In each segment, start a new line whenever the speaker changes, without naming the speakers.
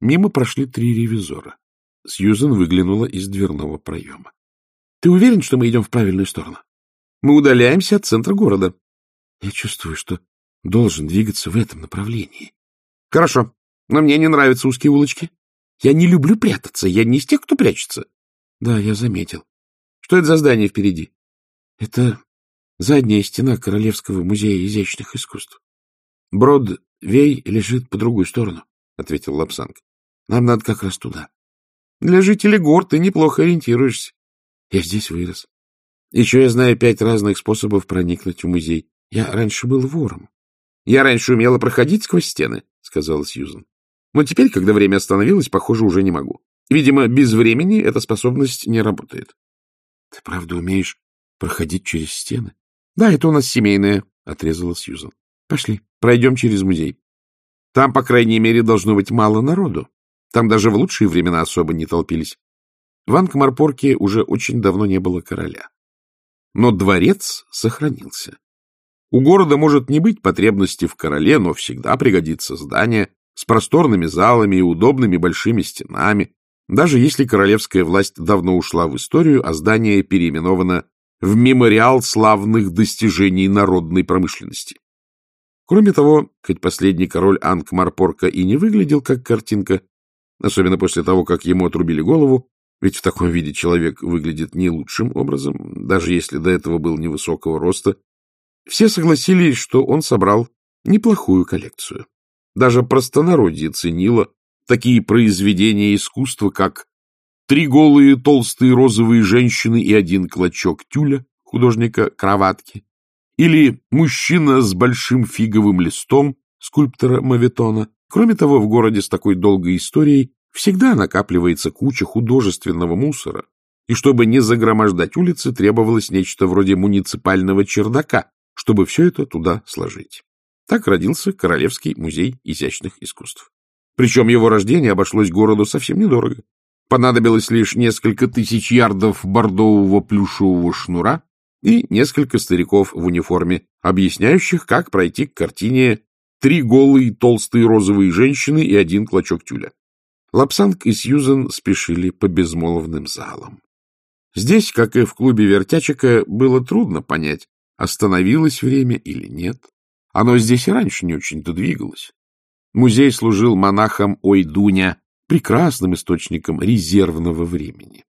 Мимо прошли три ревизора. Сьюзен выглянула из дверного проема. — Ты уверен, что мы идем в правильную сторону? Мы удаляемся от центра города. — Я чувствую, что должен двигаться в этом направлении. — Хорошо, но мне не нравятся узкие улочки. Я не люблю прятаться, я не из тех, кто прячется. — Да, я заметил. — Что это за здание впереди? — Это задняя стена Королевского музея изящных искусств. Брод-Вей лежит по другую сторону, — ответил Лапсанг. — Нам надо как раз туда. Для жителей гор ты неплохо ориентируешься. Я здесь вырос. Еще я знаю пять разных способов проникнуть в музей. Я раньше был вором. Я раньше умела проходить сквозь стены, — сказала Сьюзан. Но теперь, когда время остановилось, похоже, уже не могу. Видимо, без времени эта способность не работает. — Ты правда умеешь проходить через стены? — Да, это у нас семейное, — отрезала Сьюзан. — Пошли, пройдем через музей. Там, по крайней мере, должно быть мало народу. Там даже в лучшие времена особо не толпились. В Анкмарпорке уже очень давно не было короля. Но дворец сохранился. У города может не быть потребности в короле, но всегда пригодится здание с просторными залами и удобными большими стенами, даже если королевская власть давно ушла в историю, а здание переименовано в мемориал славных достижений народной промышленности. Кроме того, хоть последний король Анкмарпорка и не выглядел как картинка, особенно после того, как ему отрубили голову, ведь в таком виде человек выглядит не лучшим образом, даже если до этого был невысокого роста, все согласились, что он собрал неплохую коллекцию. Даже простонародье ценило такие произведения искусства, как «Три голые толстые розовые женщины и один клочок тюля» художника Кроватки или «Мужчина с большим фиговым листом» скульптора Маветона. Кроме того, в городе с такой долгой историей всегда накапливается куча художественного мусора, и чтобы не загромождать улицы, требовалось нечто вроде муниципального чердака, чтобы все это туда сложить. Так родился Королевский музей изящных искусств. Причем его рождение обошлось городу совсем недорого. Понадобилось лишь несколько тысяч ярдов бордового плюшевого шнура и несколько стариков в униформе, объясняющих, как пройти к картине «Три голые толстые розовые женщины и один клочок тюля». Лапсанг и Сьюзен спешили по безмолвным залам. Здесь, как и в клубе вертячика, было трудно понять, остановилось время или нет. Оно здесь и раньше не очень-то двигалось. Музей служил монахам Ойдуня, прекрасным источником резервного времени.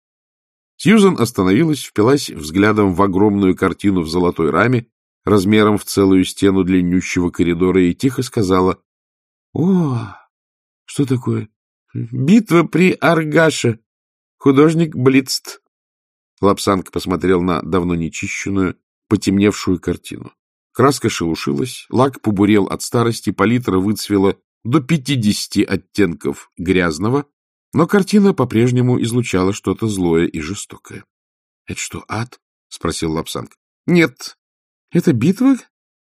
Сьюзан остановилась, впилась взглядом в огромную картину в золотой раме, размером в целую стену длиннющего коридора, и тихо сказала, — О, что такое? — Битва при Аргаше. Художник Блицт. Лапсанг посмотрел на давно нечищенную, потемневшую картину. Краска шелушилась, лак побурел от старости, палитра выцвела до пятидесяти оттенков грязного, но картина по-прежнему излучала что-то злое и жестокое. — Это что, ад? — спросил Лапсанг. — Нет. Это битва.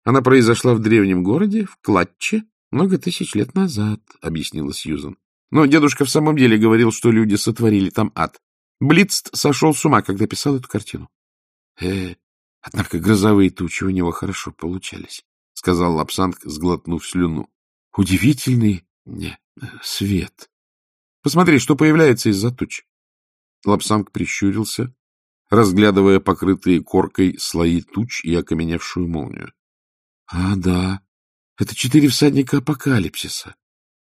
Она произошла в древнем городе, в Клатче, много тысяч лет назад, — объяснила Сьюзан. Но дедушка в самом деле говорил, что люди сотворили там ад. Блицт сошел с ума, когда писал эту картину. Э, Однако грозовые тучи у него хорошо получались, — сказал Лапсанг, сглотнув слюну. — Удивительный свет. Посмотри, что появляется из-за туч. Лапсанг прищурился, разглядывая покрытые коркой слои туч и окаменевшую молнию. — А, да, это четыре всадника апокалипсиса.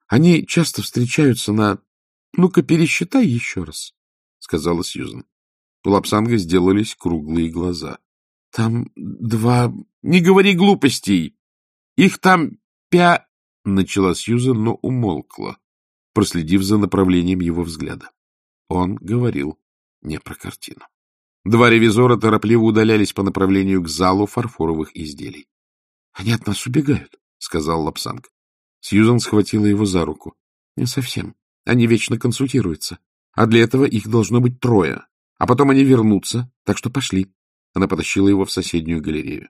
Они часто встречаются на... Ну-ка, пересчитай еще раз, — сказала Сьюзен. У Лапсанга сделались круглые глаза. Там два... Не говори глупостей! Их там пя... Начала Сьюзен, но умолкла, проследив за направлением его взгляда. Он говорил не про картину. Два ревизора торопливо удалялись по направлению к залу фарфоровых изделий. — Они от нас убегают, — сказал Лапсанг. Сьюзан схватила его за руку. — Не совсем. Они вечно консультируются. А для этого их должно быть трое. А потом они вернутся, так что пошли. Она потащила его в соседнюю галерею.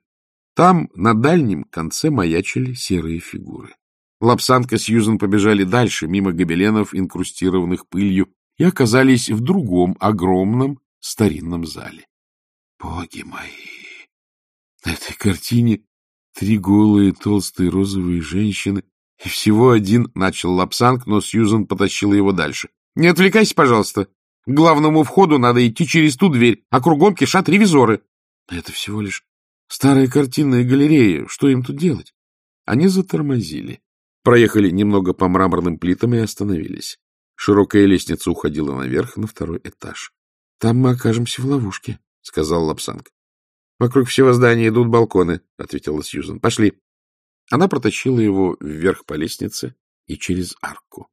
Там, на дальнем конце, маячили серые фигуры. Лапсанка с Юзан побежали дальше, мимо гобеленов, инкрустированных пылью, и оказались в другом огромном старинном зале. Боги мои! На этой картине три голые толстые розовые женщины, — И всего один, — начал Лапсанг, но Сьюзен потащила его дальше. — Не отвлекайся, пожалуйста. К главному входу надо идти через ту дверь, а кругом кишат ревизоры. — Это всего лишь старая картинная галерея. Что им тут делать? Они затормозили. Проехали немного по мраморным плитам и остановились. Широкая лестница уходила наверх, на второй этаж. — Там мы окажемся в ловушке, — сказал Лапсанг. — Вокруг всего здания идут балконы, — ответила Сьюзан. — Пошли. Она протащила его вверх по лестнице и через арку.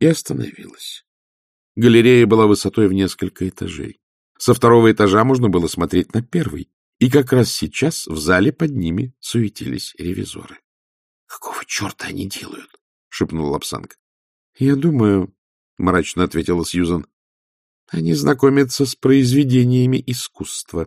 И остановилась. Галерея была высотой в несколько этажей. Со второго этажа можно было смотреть на первый, и как раз сейчас в зале под ними суетились ревизоры. — Какого черта они делают? — шепнул Лапсанг. — Я думаю, — мрачно ответила Сьюзан, — они знакомятся с произведениями искусства.